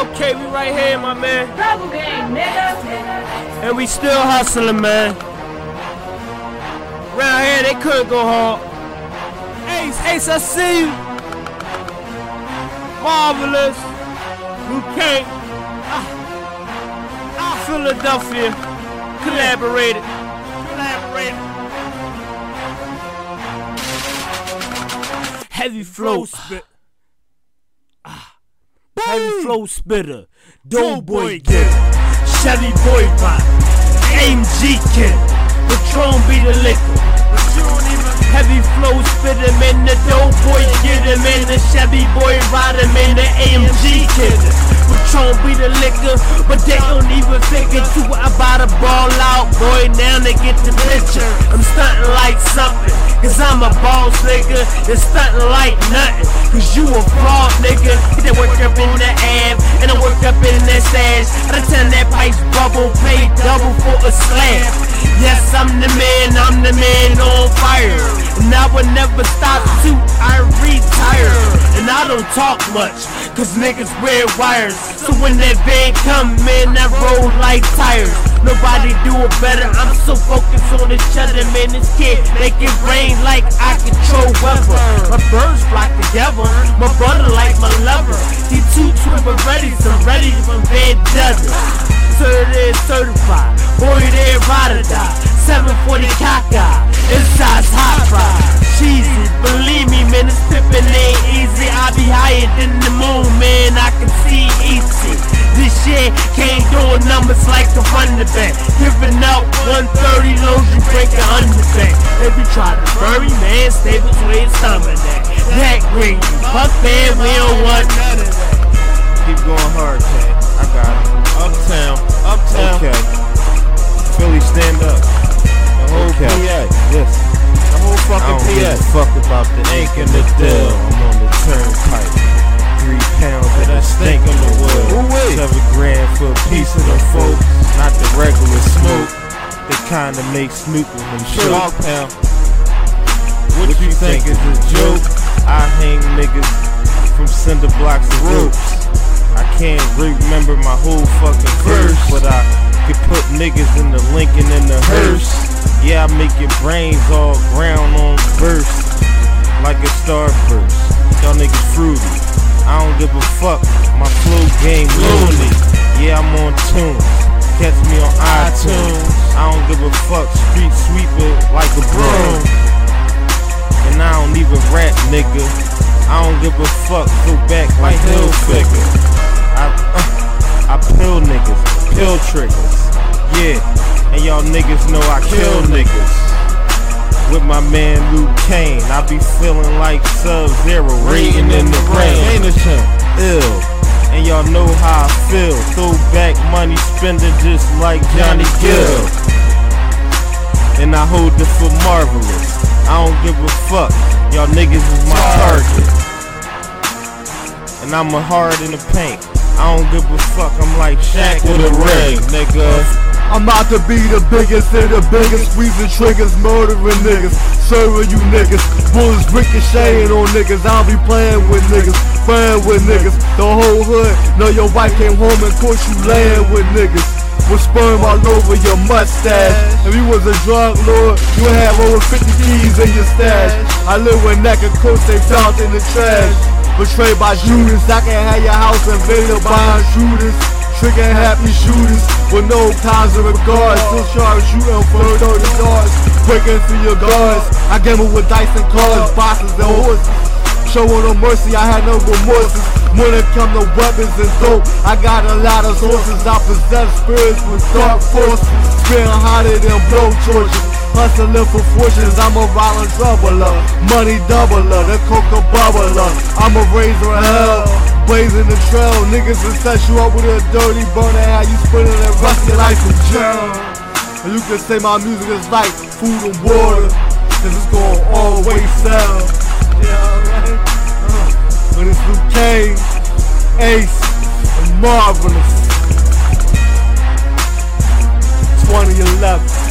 Okay, we right here, my man. Double game, nigga. And we still hustling, man. Round here, they couldn't go hard. Ace, Ace, I see you. Marvelous. Luke ah, ah, Philadelphia. Collaborated. Collaborated. Heavy flow spit. Ah. Heavy flow spitter. Doughboy getter. Chevy boy pop. AMG kid. Patron be the liquor. Heavy flow spit him in the dope boy get him in the Chevy boy ride him in the AMG kid. Patron be the liquor, but they don't even figure to about a ball out, boy. Now they get the picture. I'm stunting like something, cause I'm a boss nigga. it's stunting like nothing, cause you a fraud nigga. Get that work up in the ab, and I work up in that stash. I done turn that pipes bubble, pay double for a slab. Yes, I'm the man, I'm the man on fire. And I will never stop till I retire. And I don't talk much, cause niggas wear wires. So when that van come, man, I roll like tires. Nobody do it better. I'm so focused on each other, man. This kid make it rain like I control weather. My birds flock together. My brother like my lover. He two twin but ready, so ready from Van Dozen. Certified, certified. Boy, they ride or die. 740 caca. Inside's hot fry. Cheesy, believe me, man, it's pippin' ain't easy. I be higher than the moon, man. I shit can't do numbers like the hundred bank. Giving out 130 lows, you break a hundred bank. If you try to bury, man, staples where it's stomach at. That green, fuck man, we don't want none of that. Keep going hard, K. I got it. Uptown, uptown. Okay. Philly, stand up. The whole Okay. PA. Yes. The whole I fucking don't give a fuck about the ink and the dill. Piece of them folks. Not the regular smoke. They kinda make Snoop with them shoot. pound. What you think is a joke? I hang niggas from cinder blocks and ropes. I can't remember my whole fucking verse, but I can put niggas in the Lincoln and the hearse. Yeah, I make your brains all ground on burst like a starburst. Y'all niggas fruity. I don't give a fuck. My flow game loony. Yeah, I'm on tunes. Catch me on iTunes. I don't give a fuck. Street sweeper like a broom. And I don't even rap, nigga. I don't give a fuck. Go back like Hill Figure. I, uh, I pill niggas, pill triggers. Yeah, and y'all niggas know I kill niggas. With my man Lu Kang, I be feeling like Sub Zero, rating in the rain. Ill. And y'all know how I feel. Throw back money spending just like Johnny Gill. And I hold this for marvelous. I don't give a fuck. Y'all niggas is my target. And I'm a hard in the paint. I don't give a fuck. I'm like Shaq with a ring, nigga. I'm about to be the biggest and the biggest, squeezing triggers, murdering niggas, serving you niggas, bullets ricocheting on niggas. I don't be playing with niggas, playing with niggas. The whole hood know your wife came home and caught you laying with niggas. With sperm all over your mustache. If you was a drug lord, you would have over 50 keys in your stash. I live with neck and coats they found in the trash. Betrayed by Judas, I can have your house invaded by shooters. Trigger happy shooters with no kinds of regard. Still sharp shooting for 30 yards. Breaking through your guards. I gamble with dice and cards, boxes and horses. Showing no mercy, I had no remorses. When it come to weapons and dope, I got a lot of sources. I possess spirits with dark forces. Spitting hotter than blow torches. Hustling for fortunes, I'm a violent troubler. Money doubler, the coca bubbler. I'm a razor of hell. Blazing the trail, niggas will set you up with a dirty burner. How you spinning and rusty like a jail. And you can say my music is like food and water, cause it's gonna always sell. Yeah, right? Uh, but it's Lu Kang, Ace, and Marvelous. 2011.